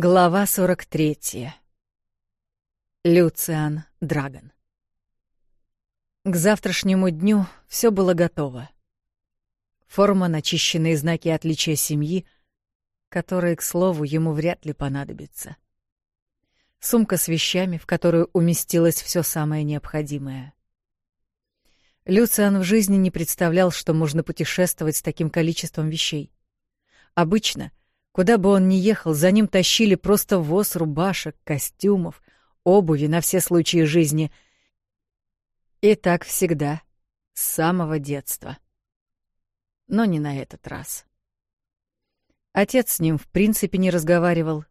Глава 43. Люциан Драгон. К завтрашнему дню все было готово. Форма, начищенные знаки отличия семьи, которые, к слову, ему вряд ли понадобятся. Сумка с вещами, в которую уместилось все самое необходимое. Люциан в жизни не представлял, что можно путешествовать с таким количеством вещей. Обычно — Куда бы он ни ехал, за ним тащили просто воз рубашек, костюмов, обуви на все случаи жизни. И так всегда, с самого детства. Но не на этот раз. Отец с ним в принципе не разговаривал.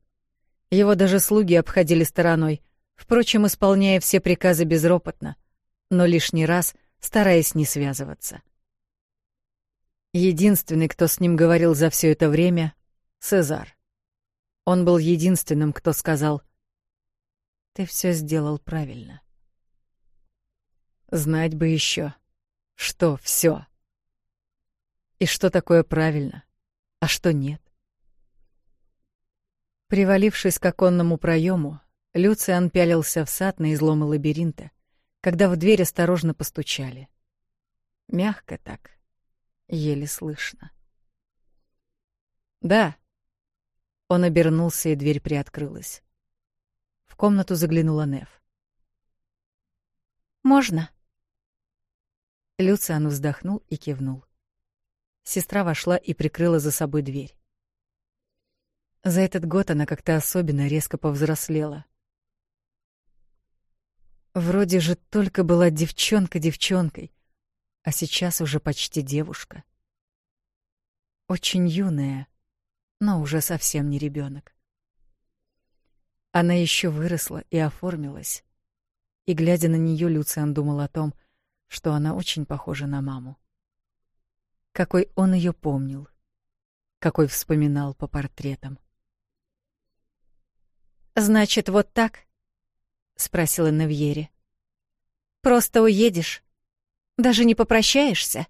Его даже слуги обходили стороной, впрочем, исполняя все приказы безропотно, но лишний раз стараясь не связываться. Единственный, кто с ним говорил за все это время, Цезар. Он был единственным, кто сказал «Ты все сделал правильно». Знать бы еще, что все. И что такое правильно, а что нет. Привалившись к оконному проему, Люциан пялился в сад на изломы лабиринта, когда в дверь осторожно постучали. Мягко так, еле слышно. «Да», он обернулся, и дверь приоткрылась. В комнату заглянула Нев. «Можно?» Люциан вздохнул и кивнул. Сестра вошла и прикрыла за собой дверь. За этот год она как-то особенно резко повзрослела. Вроде же только была девчонка девчонкой, а сейчас уже почти девушка. Очень юная, но уже совсем не ребенок. Она еще выросла и оформилась. И глядя на нее, Люциан думал о том, что она очень похожа на маму. Какой он ее помнил, какой вспоминал по портретам. Значит, вот так? спросила Навьери. Просто уедешь, даже не попрощаешься?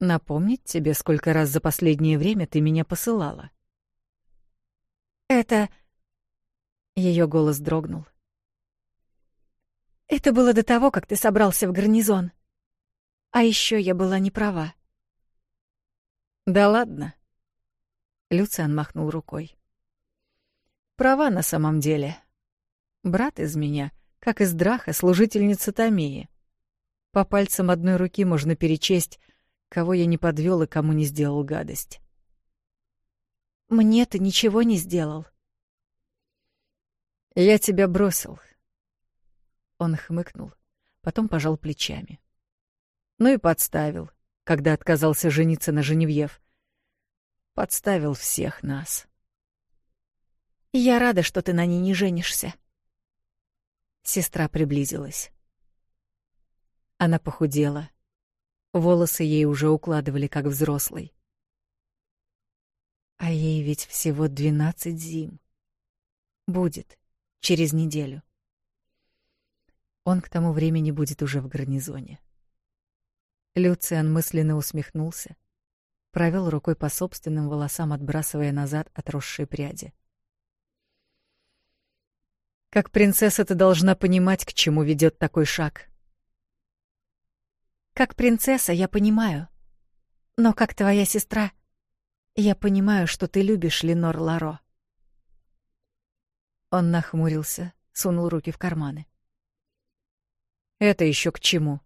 Напомнить тебе, сколько раз за последнее время ты меня посылала? Это... Ее голос дрогнул. Это было до того, как ты собрался в гарнизон. А еще я была не права. Да ладно. Люциан махнул рукой. Права на самом деле. Брат из меня, как из Драха, служительница Томии. По пальцам одной руки можно перечесть, кого я не подвел и кому не сделал гадость. «Мне ты ничего не сделал». «Я тебя бросил». Он хмыкнул, потом пожал плечами. Ну и подставил, когда отказался жениться на Женевьев. Подставил всех нас. «Я рада, что ты на ней не женишься». Сестра приблизилась. Она похудела, Волосы ей уже укладывали как взрослый. А ей ведь всего двенадцать зим. Будет через неделю. Он к тому времени будет уже в гарнизоне. Люциан мысленно усмехнулся, провел рукой по собственным волосам, отбрасывая назад отросшие пряди. Как принцесса ты должна понимать, к чему ведет такой шаг. Как принцесса я понимаю. Но как твоя сестра, я понимаю, что ты любишь Ленор Ларо. Он нахмурился, сунул руки в карманы. Это еще к чему?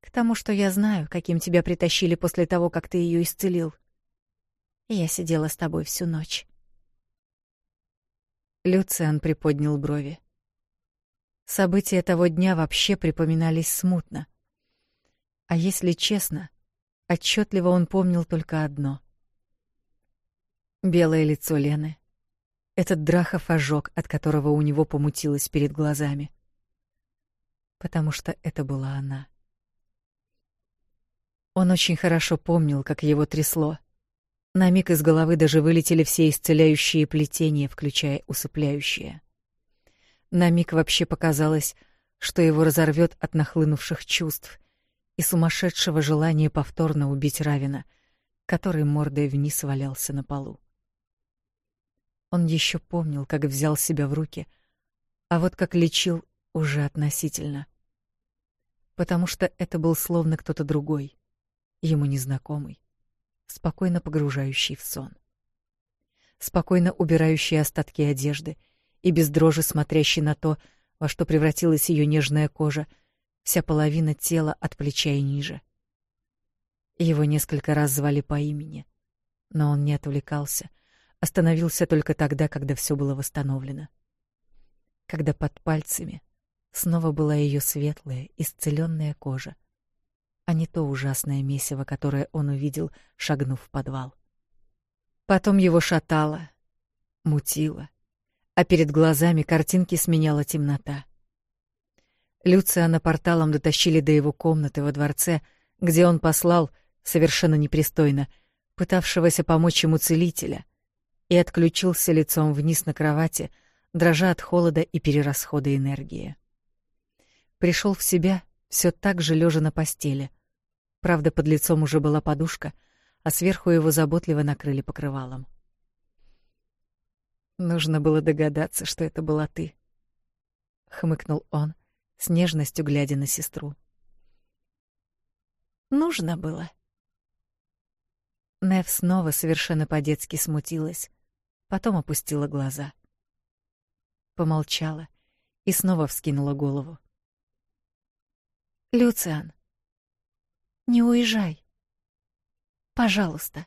К тому, что я знаю, каким тебя притащили после того, как ты ее исцелил. Я сидела с тобой всю ночь. Люциан приподнял брови. События того дня вообще припоминались смутно. А если честно, отчетливо он помнил только одно. Белое лицо Лены. Этот драхов ожог, от которого у него помутилось перед глазами. Потому что это была она. Он очень хорошо помнил, как его трясло. На миг из головы даже вылетели все исцеляющие плетения, включая усыпляющие. На миг вообще показалось, что его разорвет от нахлынувших чувств и сумасшедшего желания повторно убить Равина, который мордой вниз валялся на полу. Он еще помнил, как взял себя в руки, а вот как лечил уже относительно. Потому что это был словно кто-то другой, ему незнакомый, спокойно погружающий в сон, спокойно убирающий остатки одежды — и без дрожи смотрящий на то, во что превратилась ее нежная кожа, вся половина тела от плеча и ниже. Его несколько раз звали по имени, но он не отвлекался, остановился только тогда, когда все было восстановлено. Когда под пальцами снова была ее светлая, исцеленная кожа, а не то ужасное месиво, которое он увидел, шагнув в подвал. Потом его шатало, мутило, а перед глазами картинки сменяла темнота. Люциана порталом дотащили до его комнаты во дворце, где он послал, совершенно непристойно, пытавшегося помочь ему целителя, и отключился лицом вниз на кровати, дрожа от холода и перерасхода энергии. Пришел в себя все так же лежа на постели. Правда, под лицом уже была подушка, а сверху его заботливо накрыли покрывалом. — Нужно было догадаться, что это была ты. Хмыкнул он, с нежностью глядя на сестру. Нужно было. Нев снова совершенно по-детски смутилась, потом опустила глаза. Помолчала и снова вскинула голову. Люциан, не уезжай. Пожалуйста.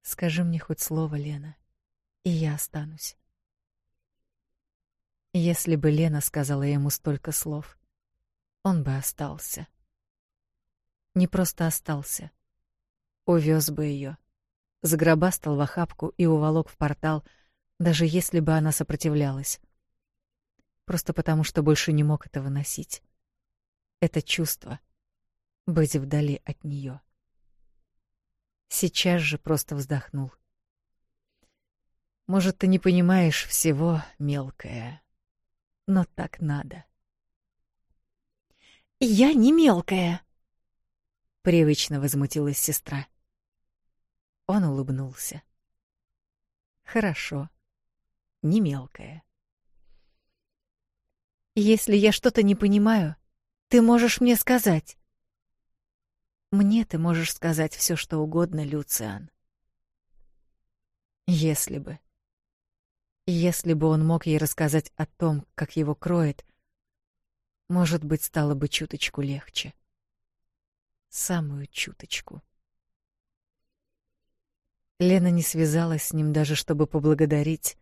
Скажи мне хоть слово, Лена и я останусь. Если бы Лена сказала ему столько слов, он бы остался. Не просто остался, увез бы ее, загробастал в охапку и уволок в портал, даже если бы она сопротивлялась. Просто потому, что больше не мог этого носить. Это чувство быть вдали от нее. Сейчас же просто вздохнул. Может, ты не понимаешь всего, мелкая, но так надо. Я не мелкая, привычно возмутилась сестра. Он улыбнулся. Хорошо. Не мелкая. Если я что-то не понимаю, ты можешь мне сказать. Мне ты можешь сказать все, что угодно, Люциан. Если бы если бы он мог ей рассказать о том, как его кроет, может быть, стало бы чуточку легче. Самую чуточку. Лена не связалась с ним даже, чтобы поблагодарить,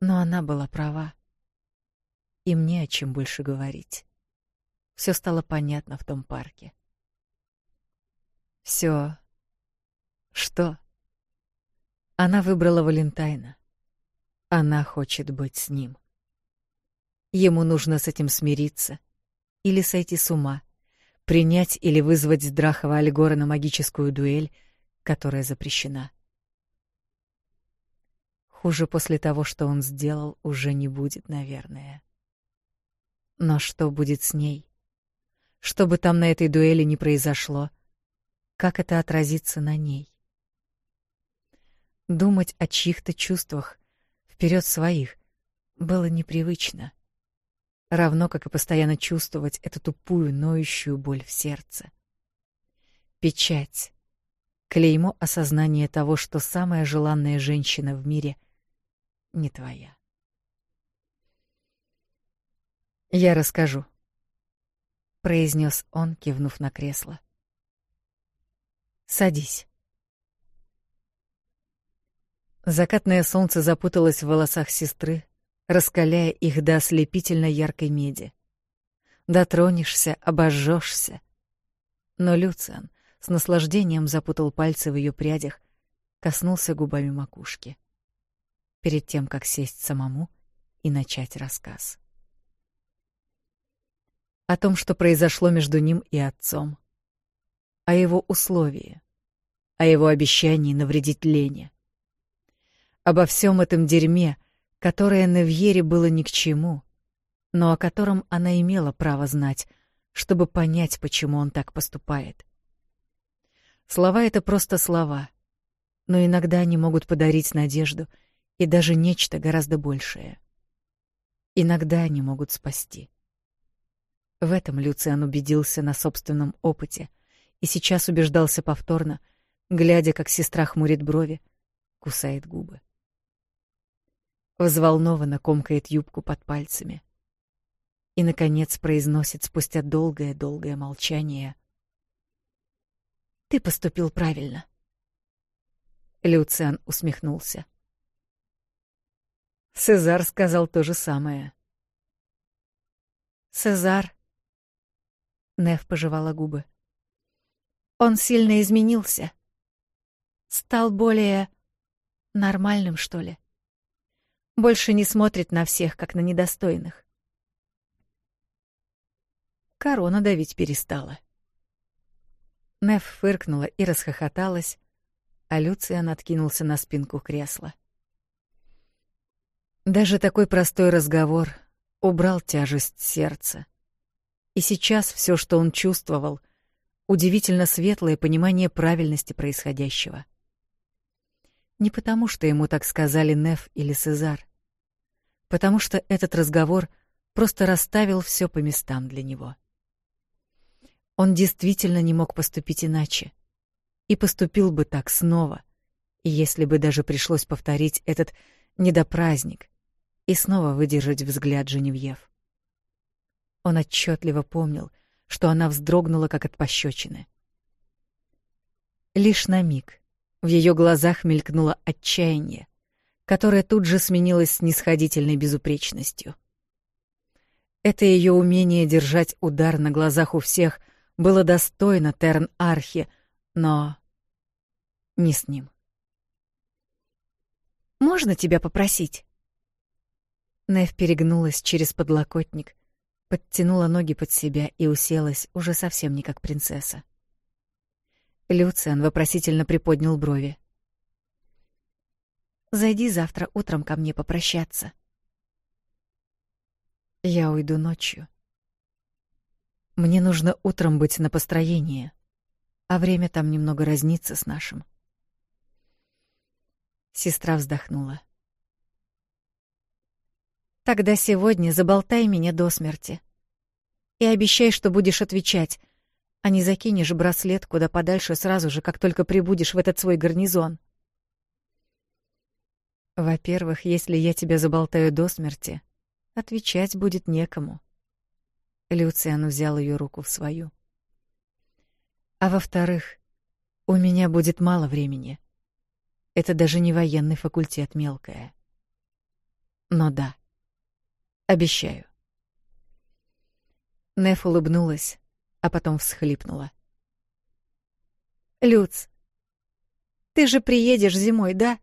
но она была права. И мне о чем больше говорить. Все стало понятно в том парке. Все. Что? Она выбрала Валентайна. Она хочет быть с ним. Ему нужно с этим смириться или сойти с ума, принять или вызвать Драхова Альгора на магическую дуэль, которая запрещена. Хуже после того, что он сделал, уже не будет, наверное. Но что будет с ней? Что бы там на этой дуэли не произошло, как это отразится на ней? Думать о чьих-то чувствах, вперед своих, было непривычно. Равно, как и постоянно чувствовать эту тупую, ноющую боль в сердце. Печать. Клеймо осознания того, что самая желанная женщина в мире не твоя. «Я расскажу», — произнес он, кивнув на кресло. «Садись». Закатное солнце запуталось в волосах сестры, раскаляя их до ослепительно яркой меди. Дотронешься, обожжешься. Но Люциан с наслаждением запутал пальцы в ее прядях, коснулся губами макушки. Перед тем, как сесть самому и начать рассказ. О том, что произошло между ним и отцом. О его условии. О его обещании навредить Лене обо всем этом дерьме, которое на вьере было ни к чему, но о котором она имела право знать, чтобы понять, почему он так поступает. Слова — это просто слова, но иногда они могут подарить надежду и даже нечто гораздо большее. Иногда они могут спасти. В этом Люциан убедился на собственном опыте и сейчас убеждался повторно, глядя, как сестра хмурит брови, кусает губы взволнованно комкает юбку под пальцами. И, наконец, произносит спустя долгое-долгое молчание. «Ты поступил правильно». Люциан усмехнулся. Цезар сказал то же самое. «Цезар...» Нев пожевала губы. «Он сильно изменился. Стал более... нормальным, что ли?» Больше не смотрит на всех, как на недостойных. Корона давить перестала. Неф фыркнула и расхохоталась, а Люциан откинулся на спинку кресла. Даже такой простой разговор убрал тяжесть сердца. И сейчас все, что он чувствовал, удивительно светлое понимание правильности происходящего. Не потому, что ему так сказали Неф или Сезар, потому что этот разговор просто расставил все по местам для него. Он действительно не мог поступить иначе. И поступил бы так снова, если бы даже пришлось повторить этот недопраздник и снова выдержать взгляд Женевьев. Он отчетливо помнил, что она вздрогнула, как от пощечины. Лишь на миг. В ее глазах мелькнуло отчаяние, которое тут же сменилось снисходительной безупречностью. Это ее умение держать удар на глазах у всех было достойно Терн Архи, но не с ним. «Можно тебя попросить?» Нев перегнулась через подлокотник, подтянула ноги под себя и уселась уже совсем не как принцесса. Люциан вопросительно приподнял брови. «Зайди завтра утром ко мне попрощаться». «Я уйду ночью. Мне нужно утром быть на построении, а время там немного разнится с нашим». Сестра вздохнула. «Тогда сегодня заболтай меня до смерти. И обещай, что будешь отвечать, а не закинешь браслет куда подальше сразу же, как только прибудешь в этот свой гарнизон. Во-первых, если я тебя заболтаю до смерти, отвечать будет некому. Люциан взял ее руку в свою. А во-вторых, у меня будет мало времени. Это даже не военный факультет мелкая. Но да. Обещаю. Неф улыбнулась, а потом всхлипнула. «Люц, ты же приедешь зимой, да?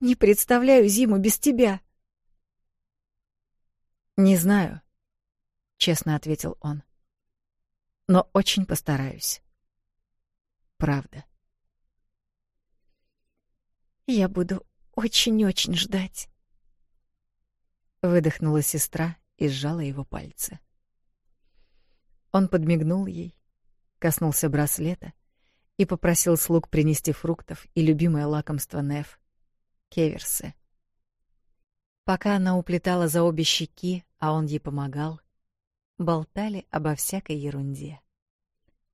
Не представляю зиму без тебя». «Не знаю», — честно ответил он. «Но очень постараюсь. Правда». «Я буду очень-очень ждать», — выдохнула сестра и сжала его пальцы. Он подмигнул ей, коснулся браслета и попросил слуг принести фруктов и любимое лакомство Неф — кеверсы. Пока она уплетала за обе щеки, а он ей помогал, болтали обо всякой ерунде.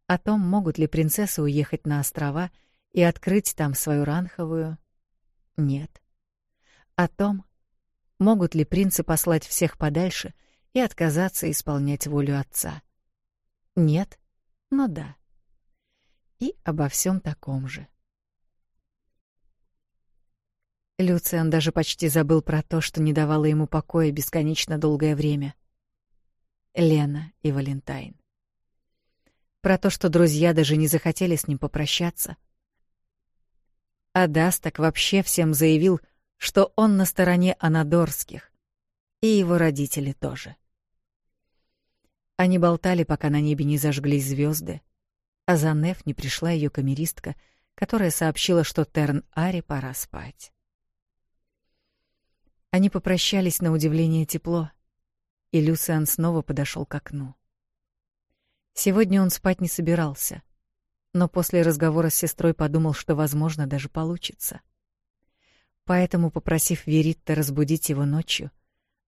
О том, могут ли принцессы уехать на острова и открыть там свою ранховую — нет. О том, могут ли принцы послать всех подальше и отказаться исполнять волю отца — нет, но да. И обо всем таком же. Люциан даже почти забыл про то, что не давало ему покоя бесконечно долгое время. Лена и Валентайн. Про то, что друзья даже не захотели с ним попрощаться. А Даст так вообще всем заявил, что он на стороне Анадорских, и его родители тоже. Они болтали, пока на небе не зажглись звезды, а за Неф не пришла ее камеристка, которая сообщила, что Терн-Ари пора спать. Они попрощались на удивление тепло, и Люсиан снова подошел к окну. Сегодня он спать не собирался, но после разговора с сестрой подумал, что, возможно, даже получится. Поэтому, попросив Веритта разбудить его ночью,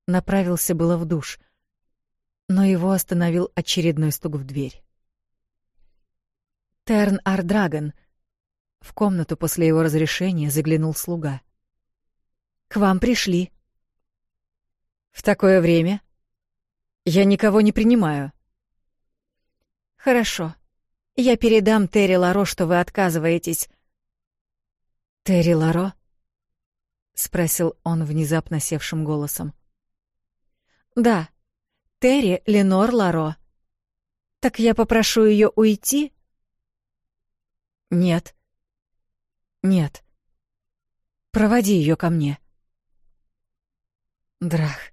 направился было в душ — но его остановил очередной стук в дверь. «Терн Ардрагон!» В комнату после его разрешения заглянул слуга. «К вам пришли». «В такое время?» «Я никого не принимаю». «Хорошо. Я передам Терри Ларо, что вы отказываетесь». «Терри Ларо?» — спросил он внезапно севшим голосом. «Да», Терри Ленор Ларо. Так я попрошу ее уйти? Нет. Нет. Проводи ее ко мне. Драх.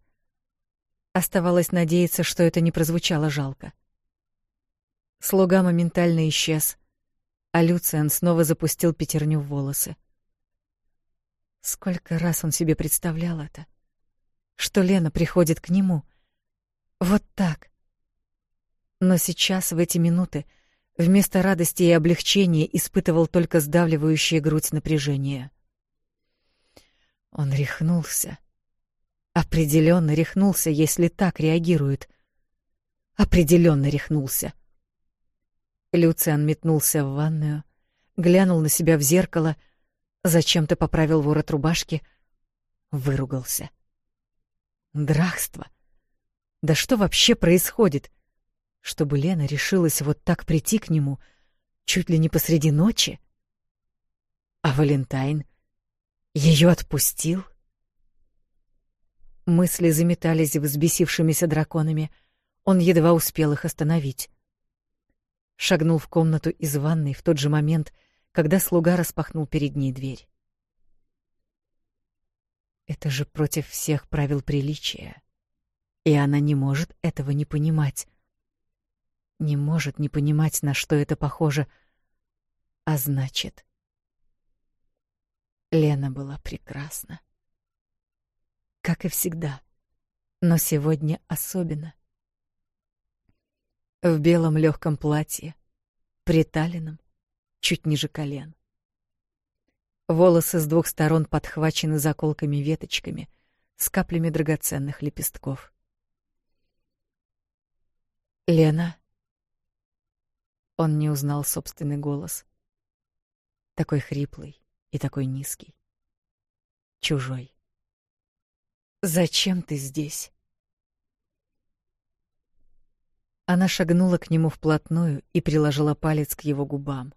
Оставалось надеяться, что это не прозвучало жалко. Слуга моментально исчез, а Люциан снова запустил пятерню в волосы. Сколько раз он себе представлял это, что Лена приходит к нему — вот так. Но сейчас, в эти минуты, вместо радости и облегчения испытывал только сдавливающее грудь напряжение. Он рехнулся. Определенно рехнулся, если так реагирует. Определенно рехнулся. Люциан метнулся в ванную, глянул на себя в зеркало, зачем-то поправил ворот рубашки, выругался. Драхство! Да что вообще происходит? Чтобы Лена решилась вот так прийти к нему, чуть ли не посреди ночи? А Валентайн ее отпустил? Мысли заметались взбесившимися драконами. Он едва успел их остановить. Шагнул в комнату из ванной в тот же момент, когда слуга распахнул перед ней дверь. Это же против всех правил приличия и она не может этого не понимать. Не может не понимать, на что это похоже. А значит... Лена была прекрасна. Как и всегда. Но сегодня особенно. В белом легком платье, приталенном, чуть ниже колен. Волосы с двух сторон подхвачены заколками-веточками с каплями драгоценных лепестков. Лена. Он не узнал собственный голос. Такой хриплый и такой низкий. Чужой. Зачем ты здесь? Она шагнула к нему вплотную и приложила палец к его губам.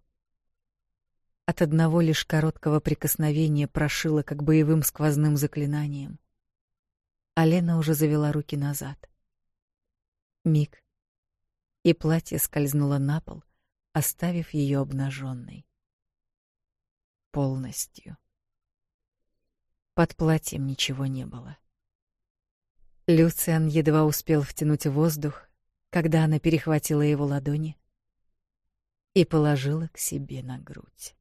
От одного лишь короткого прикосновения прошило как боевым сквозным заклинанием. А Лена уже завела руки назад. Миг, и платье скользнуло на пол, оставив ее обнаженной. Полностью. Под платьем ничего не было. Люциан едва успел втянуть воздух, когда она перехватила его ладони и положила к себе на грудь.